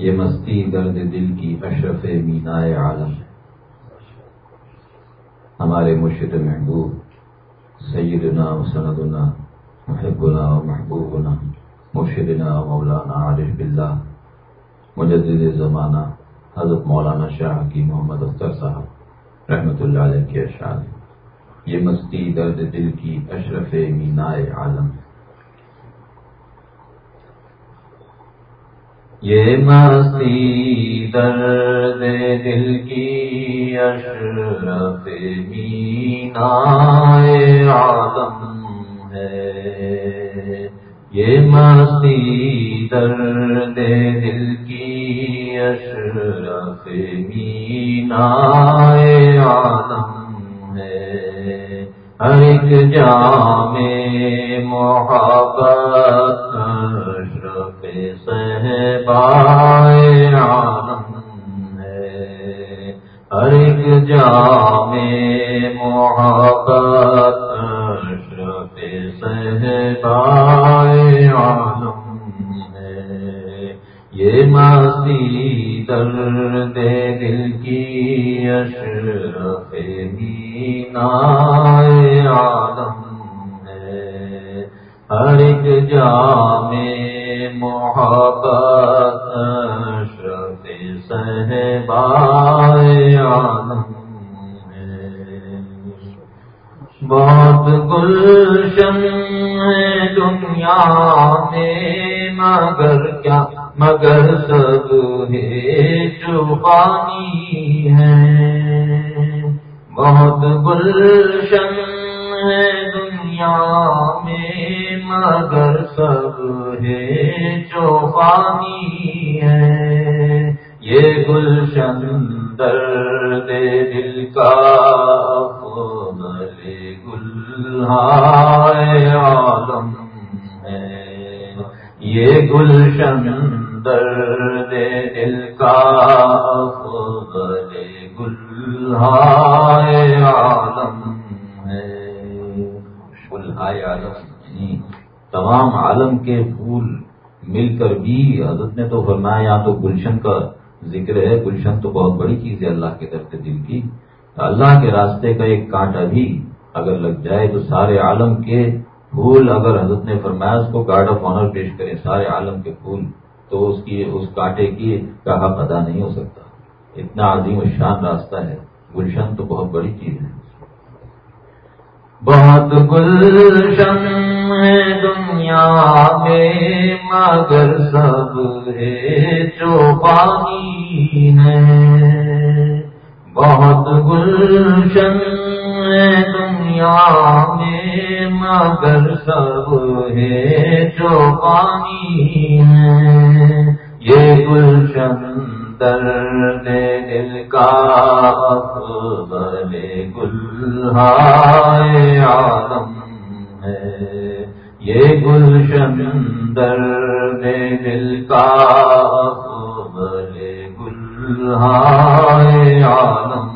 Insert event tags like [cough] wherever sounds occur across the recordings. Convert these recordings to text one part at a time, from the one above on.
یہ مستی درد دل کی اشرف مینائے عالم ہے۔ ہمارے مرشد محبوب، سیدنا و سندنا، محبنا و محبوبنا، مرشدنا و مولانا عارف بلّہ مجدد زمانہ، حضرت مولانا شاہ کی محمد اختر صاحب رحمۃ اللہ علیہ کے اشعار یہ مستی درد دل کی اشرف مینائے عالم ہے۔ یہ مستی درد دل کی اشرف مینا عالم ہے۔ یہ مستی درد دل کی اشرف مینا عالم ہے۔ ہر ایک جام محبت صحبائے عالم ہے ہر ایک جام محبت اشرف صحبائے عالم ہے یہ ماسی درد دل کی اشرف مینائے عالم ہر ایک جام محبت شف صحبائے عالم۔ بہت گلشن دنیا میں، مگر کیا، مگر سب ہے چوپانی ہے۔ بہت گلشن مگر سب ہے جو پانی مل حضرت نے تو فرمایا یہاں تو گلشن کا ذکر ہے، گلشن تو بہت بڑی چیز ہے اللہ کے طرف دل کی۔ اللہ کے راستے کا ایک کانٹا بھی اگر لگ جائے تو سارے عالم کے پھول، اگر حضرت نے فرمایا اس کو گارڈ آف آنر پیش کریں، سارے عالم کے پھول، تو اس کی، اس کانٹے کی کا حق ادا نہیں ہو سکتا۔ اتنا عظیم و شان راستہ ہے۔ گلشن تو بہت بڑی چیز ہے۔ بہت گلشن ہے دنیا میں مگر سب ہے جو پانی ہے۔ بہت گلشن ہے دنیا میں مگر سب ہے جو پانی ہے۔ یہ گلشن درد دل کا بلے گلہائے عالم ہے۔ یہ گلشن درد دل کا بلے گلہائے عالم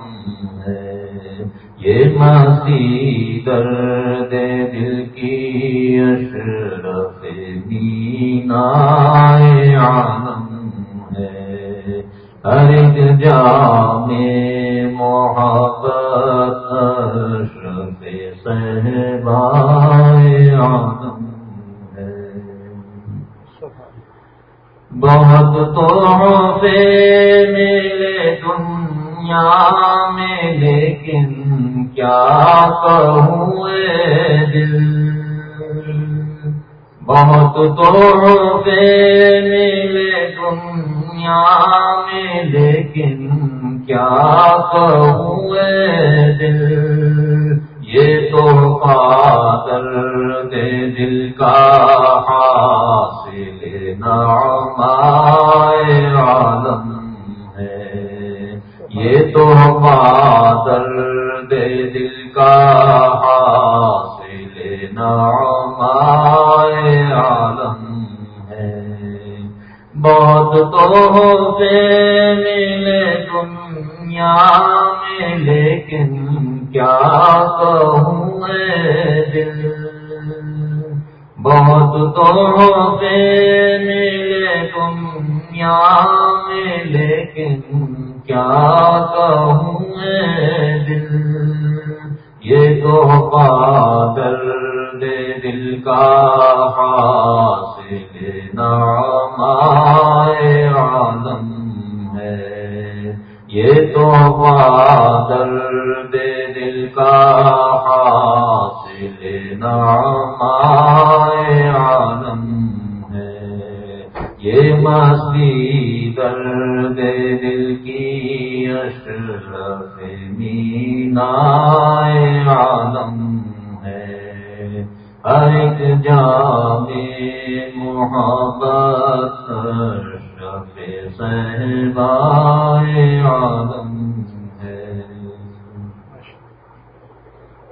ہے یہ مسی درد دل کی اشرف دینا عالم ہر جام محبت شف صحبائے آدم ہے بہت تحفے ملے دنیا میں لیکن کیا کہوں دل بہت تحفے ملے دنیا دنیا میں، لیکن کیا کہوں دل؟ یہ تو پادر دے دل کا حاصل نعمائے عالم ہے۔ یہ تو پادر دے دل کا حاصل نعمائے عالم بہت تو ملے دنیا میں، لیکن کیا کہوں دل؟ بہت تو ملے دنیا کیا کہوں میں دل؟ یہ تو پادر دے دل کا حاصل نام عالم ہے۔ یہ تو پادر دے دل کا حاصل نام عالم یہ مستی درد دل کی اشرف مینا عالم ہے ایک جام محبت اشرف صحبائے عالم ہے۔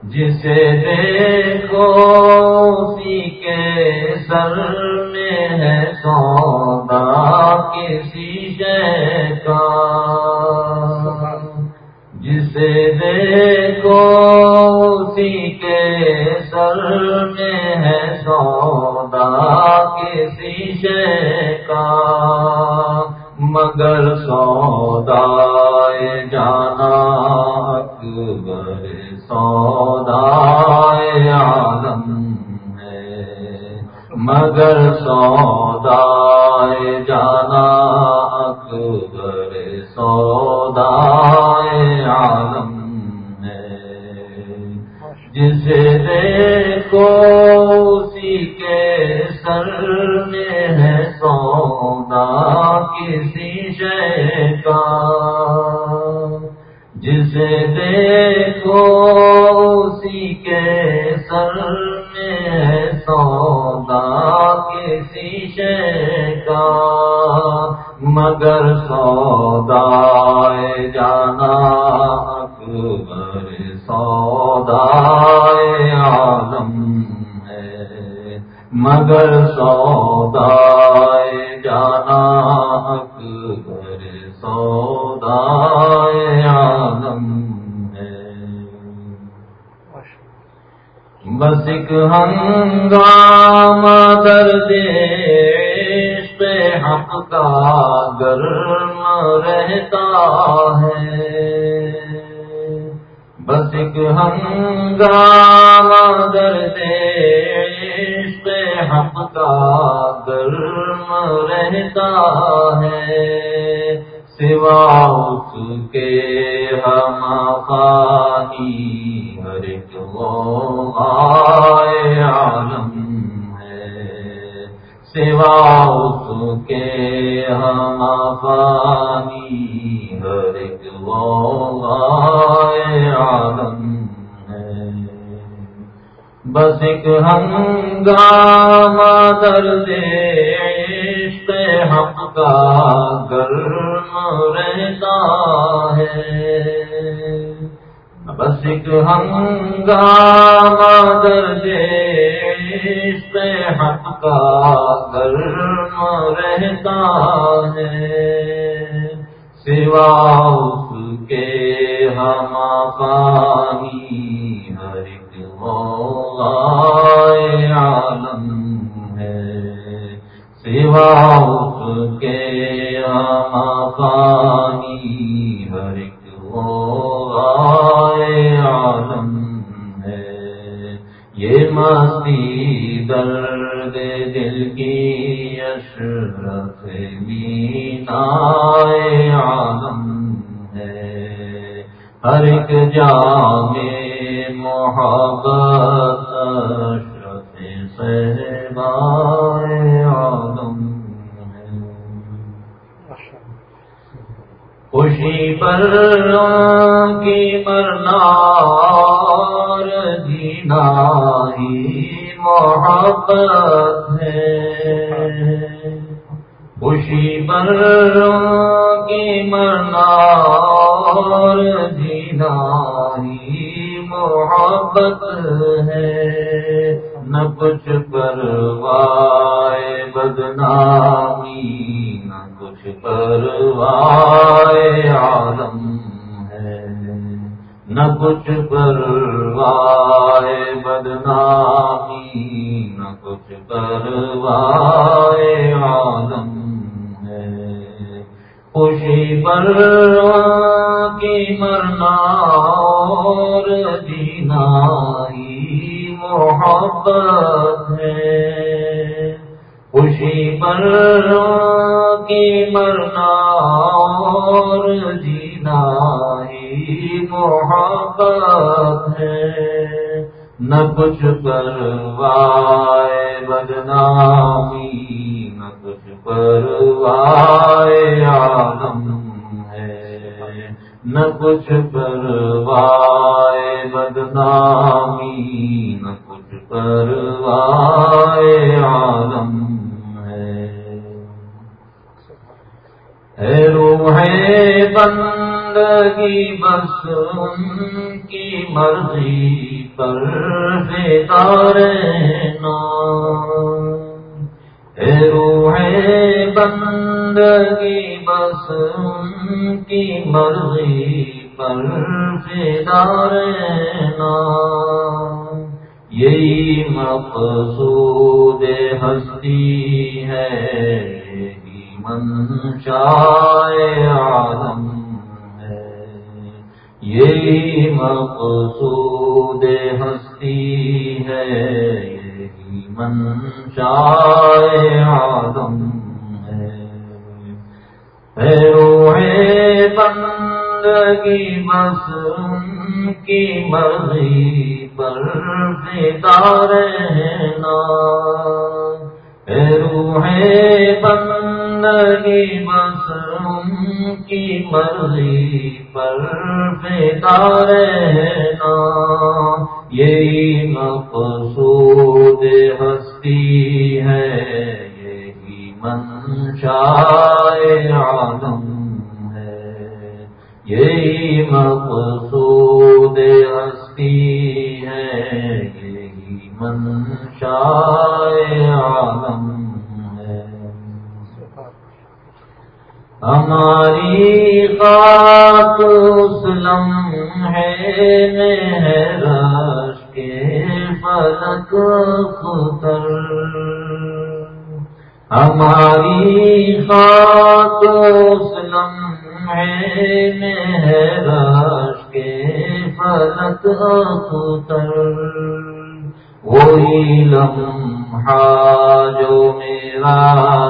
جسے دیکھو اسی کے سر میں ہے سودا کسی کا۔ جسے دیکھو اسی کے سر میں ہے سودا کسی کا۔ مگر سودا جانا اکبر سودا عالم ہے۔ مگر سودا جانا اکبر سودا بس ہنگام درد پہ حق کا گرم رہتا ہے۔ بس ایک ہنگام درد پہ حق کا گرم رہتا ہے۔ سوا اس کے ہم خانی ہر ایک وہ آئے سوا اس کے ہم خانی ہر ایک عالم ہے بس ایک ہنگام درد عشق حق کا گرم رہتا ہے۔ بس ایک ہنگام درد عشق حق کا گرم رہتا ہے۔ سوا اس کے ہم پانی ہر ایک موائے عالم ہے۔ سوا اس کے ہم پانی مستی درد دل کی اشرف مینا عالم ہے۔ ہر ایک جام محبت اشرف صحبائے عالم ہے۔ خوشی پر کی مرنا ہی محبت ہے۔ خوشی پر کی مرنا اور جینا ہی محبت ہے۔ نہ کچھ پروائے بدنامی، نہ کچھ پروائے عالم نہ کچھ پروائے بدنامی، نہ کچھ پروائے عالم ہے۔ خوشی پر کی مرنا اور جینا ہی محبت ہے۔ خوشی پر کی مرنا اور جینا محبت ہے۔ نہ کچھ پروائے بدنامی پروائے عالم ہے۔ نہ کچھ پروائے بدنامی، نہ کچھ پروائے عالم ہے۔ روح بندگی بس ان کی مرضی پر نام۔ روح بندگی بس ان کی مرضی پر نا یہی مقصود ہستی ہے منشائے عالم۔ یہی مقصود ہستی ہے، یہی منشائے آدم ہے۔ روح بندگی بس ان کی مرضی پر فدار نا روح بندگی بس ان کی مرضی پر فدار نا یہی مقصود ہستی ہے، یہی منشائے عالم ہے۔ یہی مقصود ہستی ہے، یہی منشائے عالم ہماری خاک اسلم ہے مہراج کے فلک خطر۔ ہماری خاک اسلم ہے مہراج کے فلک خطر۔ وہی لمحہ جو میرا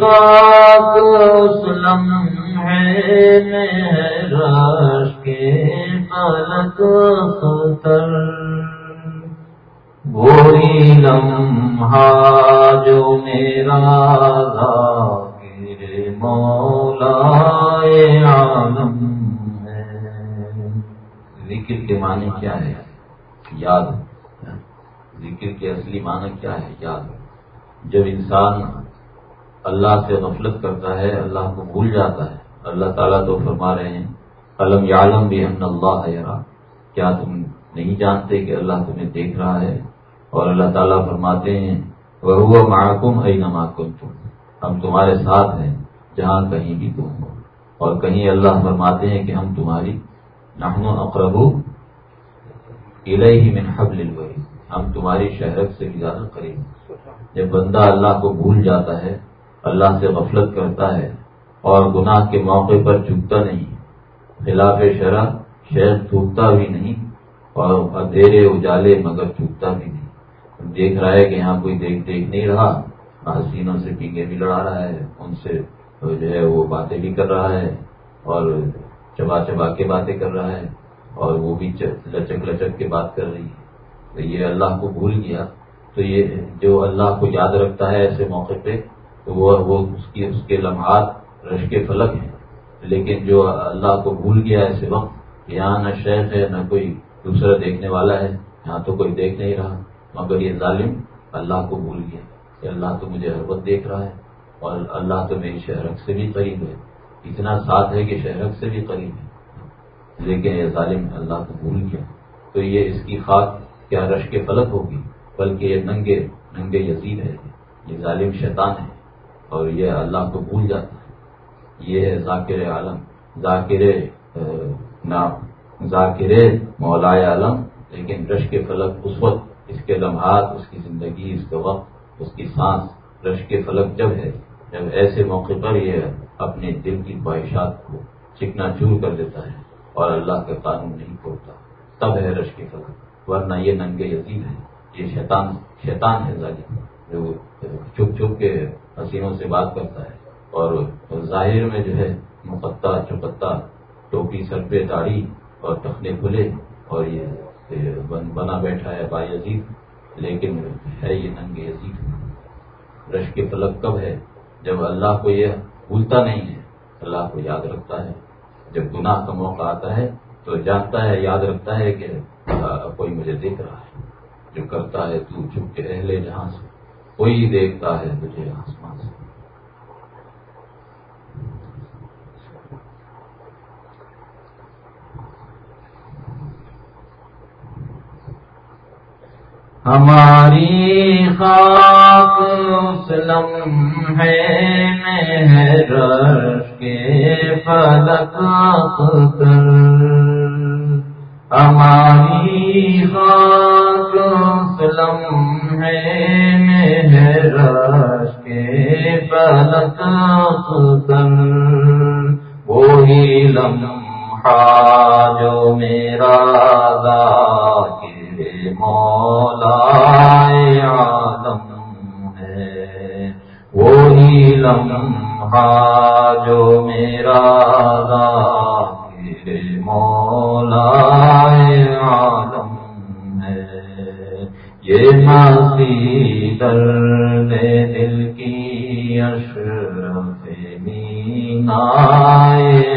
خاک اس لمحے میں کے پلک خطر وہی لمحہ جو میرا مولا عالم ہے۔ ذکر کے معنی کیا ہے؟ یاد۔ ذکر کے اصلی معنی کیا ہے؟ یاد۔ جب انسان اللہ سے غفلت کرتا ہے، اللہ کو بھول جاتا ہے۔ اللہ تعالیٰ تو فرما رہے ہیں قلم یعلم بھی ہم اللہ ہے کیا تم نہیں جانتے کہ اللہ تمہیں دیکھ رہا ہے؟ اور اللہ تعالیٰ فرماتے ہیں وہ محکم ہے نماکم تم ہم تمہارے ساتھ ہیں، جہاں کہیں بھی تم ہو۔ اور کہیں اللہ فرماتے ہیں کہ ہم تمہاری، نحن اقرب الہی من حبل الوحی ہم تمہاری شہرت سے بھی زیادہ قریب جب بندہ اللہ کو بھول جاتا ہے اللہ سے غفلت کرتا ہے اور گناہ کے موقع پر جھکتا نہیں، خلاف شرح شہر تھوکتا بھی نہیں اور اندھیرے اجالے مگر چوکتا بھی نہیں۔ دیکھ رہا ہے کہ یہاں کوئی دیکھ دیکھ نہیں رہا حسینوں سے پیگے بھی لڑا رہا ہے، ان سے جو ہے وہ باتیں بھی کر رہا ہے اور چبا چبا کے باتیں کر رہا ہے اور وہ بھی لچک لچک کے بات کر رہی ہے۔ تو یہ اللہ کو بھول گیا، تو یہ جو اللہ کو یاد رکھتا ہے ایسے موقع پہ وہ وہ اس کی اس کے لمحات رش کے فلک ہیں۔ لیکن جو اللہ کو بھول گیا ایسے وقت یہاں نہ شیخ ہے، نہ کوئی دوسرا دیکھنے والا ہے، یہاں تو کوئی دیکھ نہیں رہا۔ مگر یہ ظالم اللہ کو بھول گیا کہ اللہ تو مجھے ہر وقت دیکھ رہا ہے اور اللہ تو میری شہرک سے بھی قریب ہے۔ اتنا ساتھ ہے کہ شہرک سے بھی قریب ہے۔ لیکن یہ ظالم اللہ کو بھول گیا۔ تو یہ اس کی خاک کیا رش کے فلک ہوگی، بلکہ یہ ننگے ننگے یزید ہے۔ یہ ظالم شیطان ہے۔ اور یہ اللہ کو بھول جاتا ہے۔ یہ ہے ذاکر عالم، ذاکر ذاکر مولا عالم۔ لیکن رش کے فلک اس وقت، اس کے لمحات، اس کی زندگی، اس کا وقت، اس کی سانس رش کے فلک جب ہے، جب ایسے موقع پر یہ اپنے دل کی خواہشات کو چکنا چور کر دیتا ہے اور اللہ کا قانون نہیں کھولتا، تب ہے رش کے فلک۔ ورنہ یہ ننگے یزید ہے یہ شیطان شیطان ہے ظالم جو چھپ چھپ کے حسینوں سے بات کرتا ہے اور ظاہر میں جو ہے مقطع چپتا ٹوپی، سر پہ داڑھی اور ٹخنے کھلے اور یہ بنا بیٹھا ہے با یزید لیکن ہے یہ ننگ یزید رش کے فلک کب ہے؟ جب اللہ کو یہ بھولتا نہیں ہے، اللہ کو یاد رکھتا ہے۔ جب گناہ کا موقع آتا ہے تو جانتا ہے، یاد رکھتا ہے کہ کوئی مجھے دیکھ رہا ہے۔ جو کرتا ہے تو چھپ کے اہل جہاں سے۔ کوئی دیکھتا ہے تجھے آسمان سے۔ ہماری خاک اسلم ہے مہر کے فلک کر ہماری خاک اسلم ہے مہر کے فلک کر وہی لمحہ جو میرا ذاکر مولا عالم ہے۔ وہی لمحہ جو میرا ذاکر مولا عالم ہے۔ یہ مسی درد دل کی اشرف مینا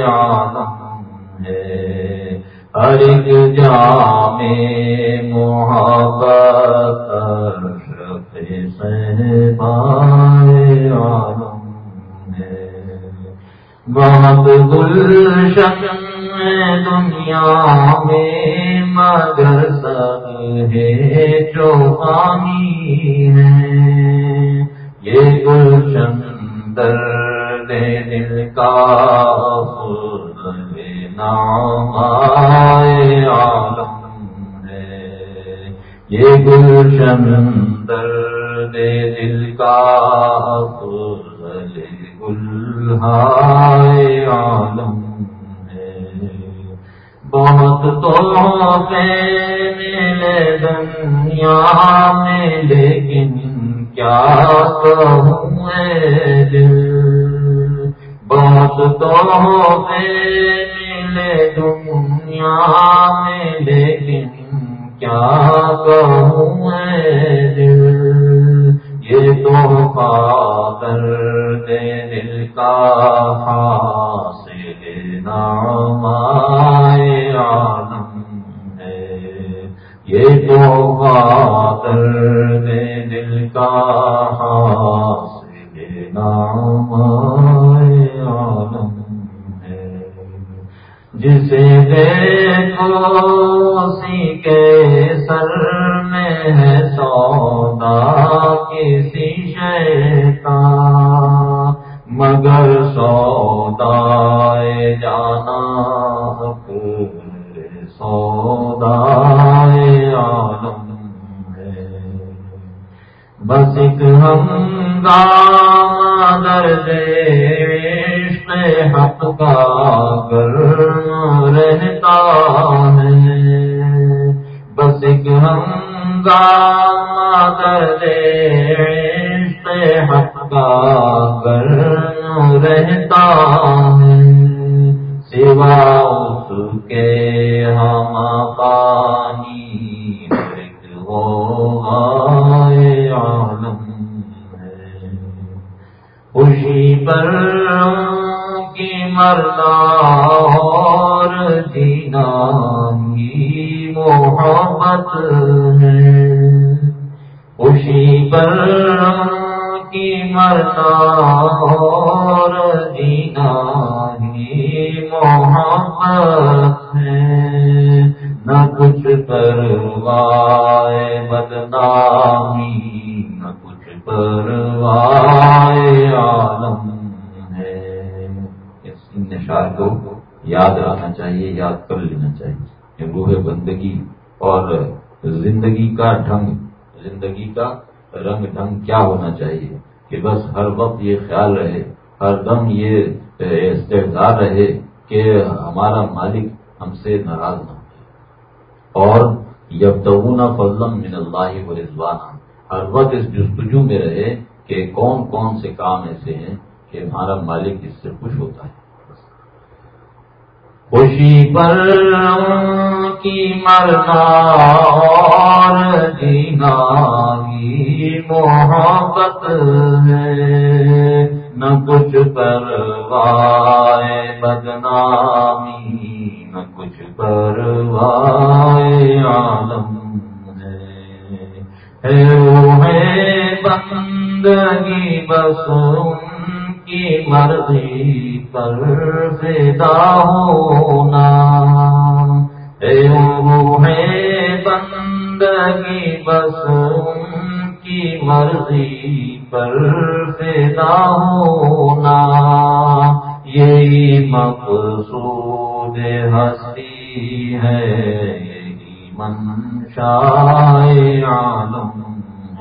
عالم ہے۔ ہر ایک جام محبت اشرف سے عالم ہے۔ بہت گلشن دنیا میں مگر سب ہے چوپانی ہے۔ یہ گلشن درد دل کا نام عالم ہے۔ یہ گلشن درد دل کا گلہائے عالم ہے بہت تو ملے دنیا میں، لیکن کیا کہوں دل؟ بہت تو دنیا میں، لیکن کیا کہوں دل؟ یہ تو پادر دے دل کا حاصل نام عالم ہے یہ تو پادر دے دل کا حاصل نام عالم ہے جسے دیکھو اسی کے سر میں ہے سودا کسی شیتا مگر سودا جانا پورے سودا عالم ہے۔ بس ایک ہنگام درد حق کا کر رہتا ہے۔ بس ایک ہنگام درد حق کا کر رہتا ہے سوا اس کے ہم پانی ہو عالم ہے خوشی پر کی مرنا اور جینا ہی محبت ہے خوشی پر کی مرنا اور جینا ہی محبت ہے۔ نہ کچھ پروائے بدنامی، نہ کچھ پر عالم ہے۔ ان نشار کو یاد رکھنا چاہیے، یاد کر لینا چاہیے روح بندگی اور زندگی کا ڈھنگ، زندگی کا رنگ ڈھنگ کیا ہونا چاہیے کہ بس ہر وقت یہ خیال رہے، ہر دم یہ استحدار رہے کہ ہمارا مالک ہم سے ناراض نہ ہو اور یب فضلم من اللہ و رضوانہ ہر وقت اس جستجو میں رہے کہ کون کون سے کام ایسے ہیں کہ ہمارا مالک اس سے خوش ہوتا ہے۔ خوشی پر کی مرنا اور جینا ہی محبت ہے، نہ کچھ پروائے بدنامی، نہ کچھ پروائے عالم ہے۔ ہے بندگی، بس کی مرضی پر فدا ہونا۔ ہے بندگی، بس کی مرضی پر فدا ہونا، یہی مقصود ہستی ہے، یہی منشا عالم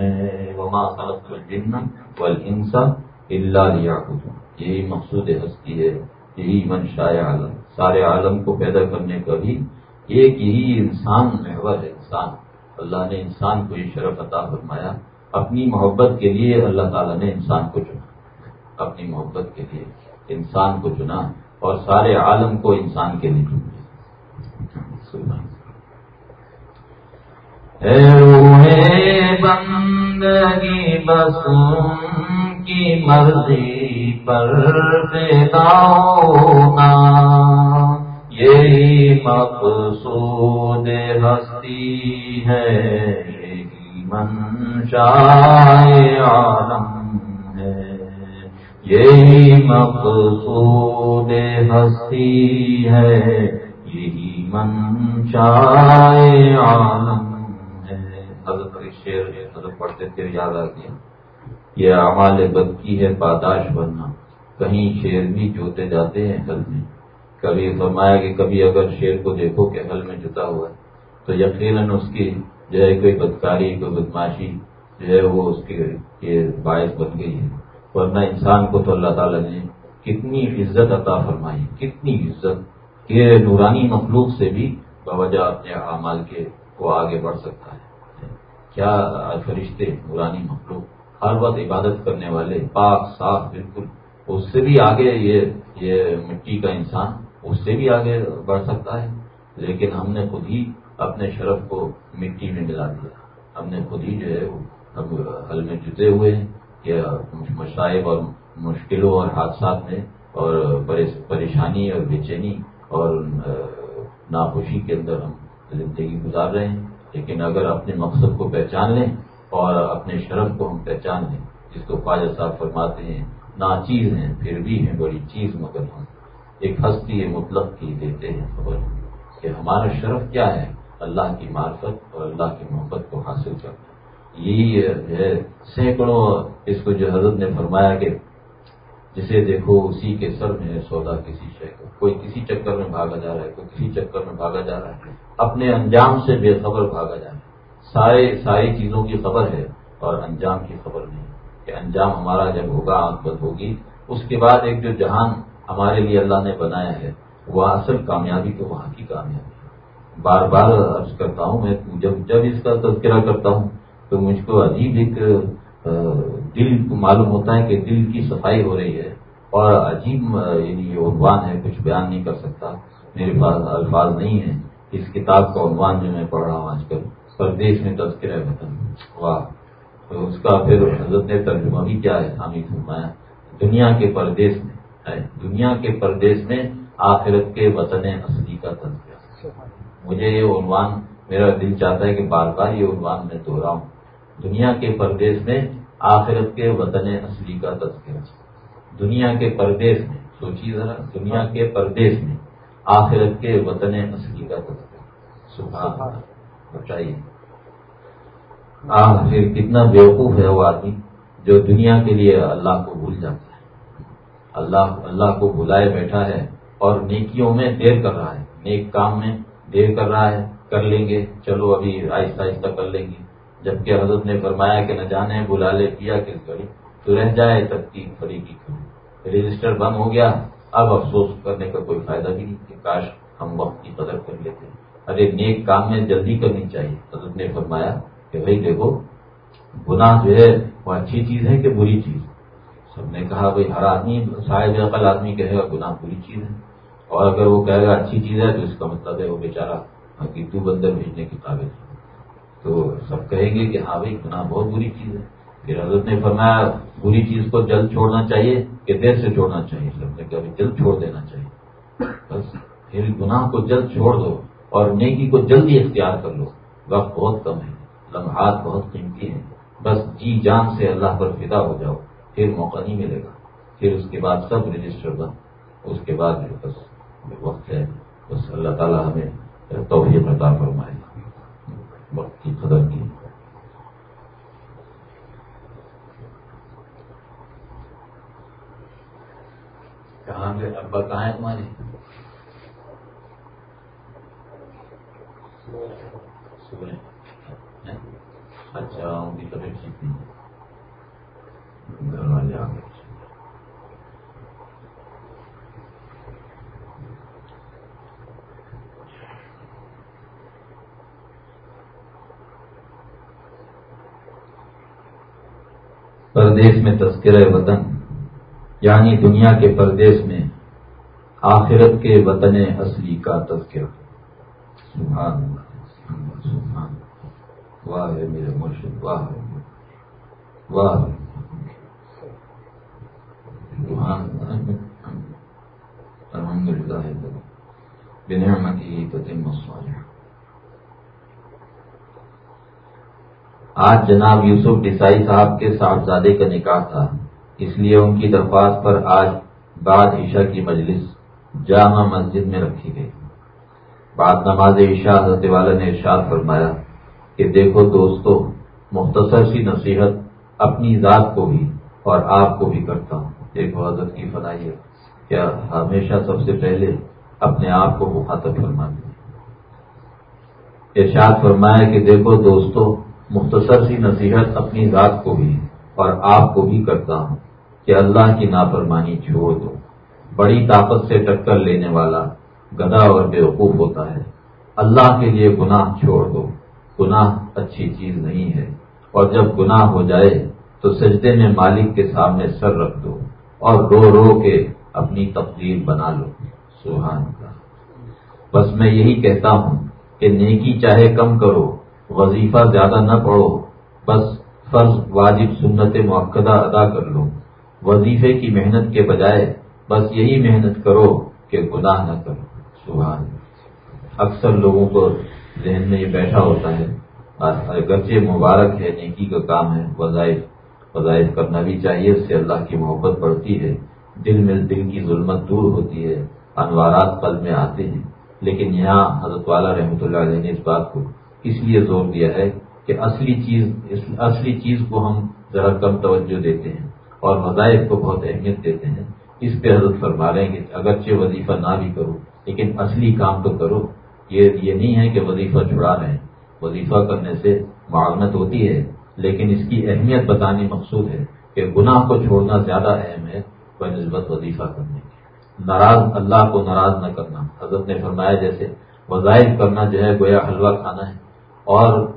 ہے۔ وما خلقت الجن والانس الا ليعبدون۔ یہی مقصود ہستی ہے، یہی منشاء عالم۔ سارے عالم کو پیدا کرنے کا بھی ایک یہی انسان محور ہے، انسان۔ اللہ نے انسان کو یہ شرف عطا فرمایا۔ اپنی محبت کے لیے اللہ تعالیٰ نے انسان کو چنا۔ اپنی محبت کے لیے انسان کو چنا اور سارے عالم کو انسان کے لیے چنا۔ بندگی بس کی مرضی پر پیدا ہونا۔ یہی مقصود ہستی ہے، یہی منشاء عالم ہے۔ یہی مقصود ہستی ہے۔ یہی منشاء عالم حضرت شیر حضرت پڑھتے تھے، یاد آ گیا۔ یہ اعمال بد کی ہے، پاداش بننا۔ کہیں شیر بھی جوتے جاتے ہیں حل میں۔ کبھی فرمایا کہ کبھی اگر شیر کو دیکھو کہ حل میں جتا ہوا ہے، تو یقیناً اس کی جو ہے کوئی بدکاری، کوئی بدماشی ہے وہ اس کے یہ باعث بن گئی ہے ورنہ انسان کو تو اللہ تعالیٰ نے کتنی عزت عطا فرمائی، کتنی عزت کہ نورانی مخلوق سے بھی بوجہ اپنے اعمال کے کو آگے بڑھ سکتا ہے۔ کیا فرشتے نورانی مخلوق، ہر وقت عبادت کرنے والے پاک، صاف، بالکل، اس سے بھی آگے یہ یہ مٹی کا انسان اس سے بھی آگے بڑھ سکتا ہے۔ لیکن ہم نے خود ہی اپنے شرف کو مٹی میں ملا دیا۔ ہم نے خود ہی جو ہے ہم حل میں جتے ہوئے ہیں کہ مشائب اور مشکلوں اور حادثات میں اور پریشانی اور بے چینی اور ناخوشی کے اندر ہم زندگی گزار رہے ہیں۔ لیکن اگر اپنے مقصد کو پہچان لیں اور اپنے شرف کو ہم پہچان لیں، جس کو خواجہ صاحب فرماتے ہیں نا چیز ہیں، پھر بھی ہیں بڑی چیز مگر ہم ایک ہستی مطلب کی دیتے ہیں خبر کہ ہمارا شرف کیا ہے؟ اللہ کی معرفت اور اللہ کی محبت کو حاصل کرنا۔ یہی ہے سینکڑوں اس کو جو حضرت نے فرمایا کہ جسے دیکھو اسی کے سر میں سودا کسی شے کو۔ کوئی کسی چکر میں بھاگا جا رہا ہے، کوئی کسی چکر میں بھاگا جا رہا ہے۔ اپنے انجام سے بے خبر بھاگا جا رہا ہے۔ سارے، ساری چیزوں کی خبر ہے اور انجام کی خبر نہیں کہ انجام ہمارا جب ہوگا، آنکھ بند ہوگی۔ اس کے بعد ایک جو جہان ہمارے لیے اللہ نے بنایا ہے، وہ اصل کامیابی تو وہاں کی کامیابی بار بار عرض کرتا ہوں، میں جب جب اس کا تذکرہ کرتا ہوں تو مجھ کو عجیب ایک دل کو معلوم ہوتا ہے کہ دل کی صفائی ہو رہی ہے اور عجیب یعنی یہ عنوان ہے کچھ بیان نہیں کر سکتا۔ میرے پاس الفاظ نہیں ہیں۔ اس کتاب کا عنوان جو میں پڑھ رہا ہوں آج کل پردیش میں تذکرہ وطن۔ واہ۔ تو اس کا پھر حضرت نے ترجمہ بھی کیا ہے حامد فرمایا دنیا کے پردیش میں۔ دنیا کے پردیش میں آخرت کے وطن اصلی کا تذکرہ مجھے یہ عنوان میرا دل چاہتا ہے کہ بار بار یہ عنوان میں دوہراؤں دنیا کے پردیش میں آخرت کے وطن اصلی کا تذکرہ دنیا کے پردیش میں، سوچیے ذرا، دنیا کے پردیش میں آخرت کے وطن اصلی کا بتائیے۔ پھر کتنا بیوقوف ہے وہ آدمی جو دنیا کے لیے اللہ کو بھول جاتا ہے۔ اللہ اللہ کو بلائے بیٹھا ہے اور نیکیوں میں دیر کر رہا ہے۔ نیک کام میں دیر کر رہا ہے، کر لیں گے۔ چلو ابھی آہستہ آہستہ کر لیں گے۔ جبکہ حضرت نے فرمایا کہ نہ جانے بلا لے کیا کس گھڑی تو رہ جائے تب کی کھڑی کی کھڑی۔ رجسٹر بند ہو گیا۔ اب افسوس کرنے کا کوئی فائدہ بھی نہیں کہ کاش ہم وقت کی قدر کر لیتے۔ ارے نیک کام میں جلدی کرنی چاہیے۔ حضرت نے فرمایا کہ بھائی دیکھو، گناہ جو ہے وہ اچھی چیز ہے کہ بری چیز؟ سب نے کہا بھائی ہر آدمی شاید عقل آدمی کہے گا گناہ بری چیز ہے۔ اور اگر وہ کہے گا اچھی چیز ہے تو اس کا مطلب ہے وہ بیچارہ تو بندر بھیجنے کی قابل تو سب کہیں گے کہ ہاں بھائی گناہ بہت بری چیز ہے۔ پھر حضرت نے فرمایا، بری چیز کو جلد چھوڑنا چاہیے کہ دیر سے چھوڑنا چاہیے۔ سب نے کہا جلد چھوڑ دینا چاہیے۔ بس، پھر گناہ کو جلد چھوڑ دو اور نیکی کو جلدی اختیار کر لو۔ وقت بہت کم ہے، لمحات بہت قیمتی ہیں۔ بس جی جان سے اللہ پر فدا ہو جاؤ، پھر موقع نہیں ملے گا۔ پھر اس کے بعد سب رجسٹر بند اس کے بعد بس وقت ہے، بس اللہ تعالیٰ ہمیں توفیق عطا فرمائے۔ وقت کی قدر کی۔ کہاں گئے؟ ابا کہاں ہے تمہاری اچھا ان کی طبیعت ٹھیک۔ نہیں گھر والے آ گئے۔ پردیش میں تذکرہ وطن یعنی دنیا کے پردیش میں آخرت کے وطن اصلی کا تذکرہ۔ سبحان سبحان واہ ہے میرے مرشد، واہ واہ الحمد للہ بنعمتی تتم الصالح آج جناب یوسف ڈسائی صاحب کے صاحبزادے کا نکاح تھا۔ اس لیے ان کی درخواست پر آج بعد عشاء کی مجلس جامع مسجد میں رکھی گئی۔ بعد نماز عشاء حضرت والا نے ارشاد فرمایا کہ دیکھو دوستو، مختصر سی نصیحت اپنی ذات کو بھی اور آپ کو بھی کرتا ہوں۔ دیکھو حضرت کی فلاحیت کیا ہمیشہ سب سے پہلے اپنے آپ کو مخاطب فرما دیں ارشاد فرمایا کہ دیکھو دوستو مختصر سی نصیحت اپنی ذات کو بھی اور آپ کو بھی کرتا ہوں کہ اللہ کی نافرمانی چھوڑ دو۔ بڑی طاقت سے ٹکر لینے والا گدا اور بیوقوف ہوتا ہے۔ اللہ کے لیے گناہ چھوڑ دو۔ گناہ اچھی چیز نہیں ہے۔ اور جب گناہ ہو جائے تو سجدے میں مالک کے سامنے سر رکھ دو اور رو رو کے اپنی تقدیر بنا لو۔ سبحان کا بس میں یہی کہتا ہوں کہ نیکی چاہے کم کرو۔ وظیفہ زیادہ نہ پڑھو، بس فرض، واجب، سنت موقع ادا کر لو۔ وظیفے کی محنت کے بجائے بس یہی محنت کرو کہ گناہ نہ کرو۔ سبحان اکثر لوگوں کو ذہن میں یہ بیٹھا ہوتا ہے، اگرچہ مبارک ہے، نیکی کا کام ہے، وظائف وظائف کرنا بھی چاہیے، اس سے اللہ کی محبت بڑھتی ہے۔ دل میں دل کی ظلمت دور ہوتی ہے، انوارات پل میں آتے ہیں۔ لیکن یہاں حضرت والا رحمۃ اللہ علیہ نے اس بات کو اس لیے زور دیا ہے کہ اصلی چیز اصلی چیز کو ہم ذرا کم توجہ دیتے ہیں اور وظائف کو بہت اہمیت دیتے ہیں۔ اس پہ حضرت فرما رہے ہیں کہ اگرچہ وظیفہ نہ بھی کرو، لیکن اصلی کام تو کرو۔ یہ یہ نہیں ہے کہ وظیفہ چھڑا رہے ہیں۔ وظیفہ کرنے سے معاونت ہوتی ہے، لیکن اس کی اہمیت بتانی مقصود ہے کہ گناہ کو چھوڑنا زیادہ اہم ہے بہ نسبت وظیفہ کرنے کی۔ ناراض، اللہ کو ناراض نہ کرنا۔ حضرت نے فرمایا جیسے وظائف کرنا جو ہے گویا حلوہ کھانا ہے۔ اور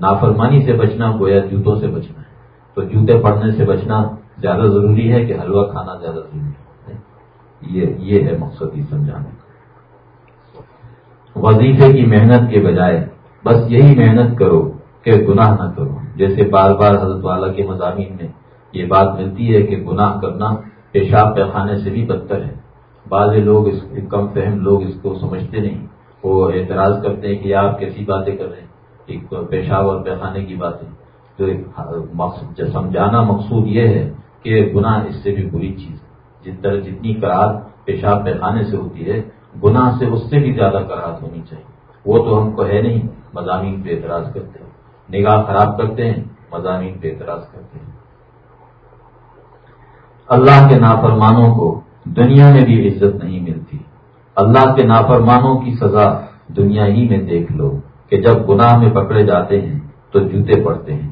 نافرمانی سے بچنا، گویا جوتوں سے بچنا ہے۔ تو جوتے پڑنے سے بچنا زیادہ ضروری ہے کہ حلوہ کھانا زیادہ ضروری ہے۔ یہ یہ ہے مقصد ہی سمجھانے کا۔ وظیفے کی محنت کے بجائے بس یہی محنت کرو کہ گناہ نہ کرو۔ جیسے بار بار حضرت والا کے مضامین میں یہ بات ملتی ہے کہ گناہ کرنا پیشاب پیخانے سے بھی بدتر ہے۔ بعض لوگ اس، کم فہم لوگ اس کو سمجھتے نہیں، وہ اعتراض کرتے ہیں کہ آپ کیسی باتیں کر رہے ہیں۔ ایک پیشاب اور پیخانے کی بات ہے۔ تو سمجھانا مقصود یہ ہے کہ گناہ اس سے بھی بری چیز ہے۔ جس طرح جتنی کراہت پیشاب پیخانے سے ہوتی ہے، گناہ سے اس سے بھی زیادہ کراہت ہونی چاہیے۔ وہ تو ہم کو ہے نہیں، مضامین پہ اعتراض کرتے ہیں۔ نگاہ خراب کرتے ہیں، مضامین پہ اعتراض کرتے ہیں۔ اللہ کے نافرمانوں کو دنیا میں بھی عزت نہیں ملتی۔ اللہ کے نافرمانوں کی سزا دنیا ہی میں دیکھ لو۔ کہ جب گناہ میں پکڑے جاتے ہیں تو جوتے پڑتے ہیں۔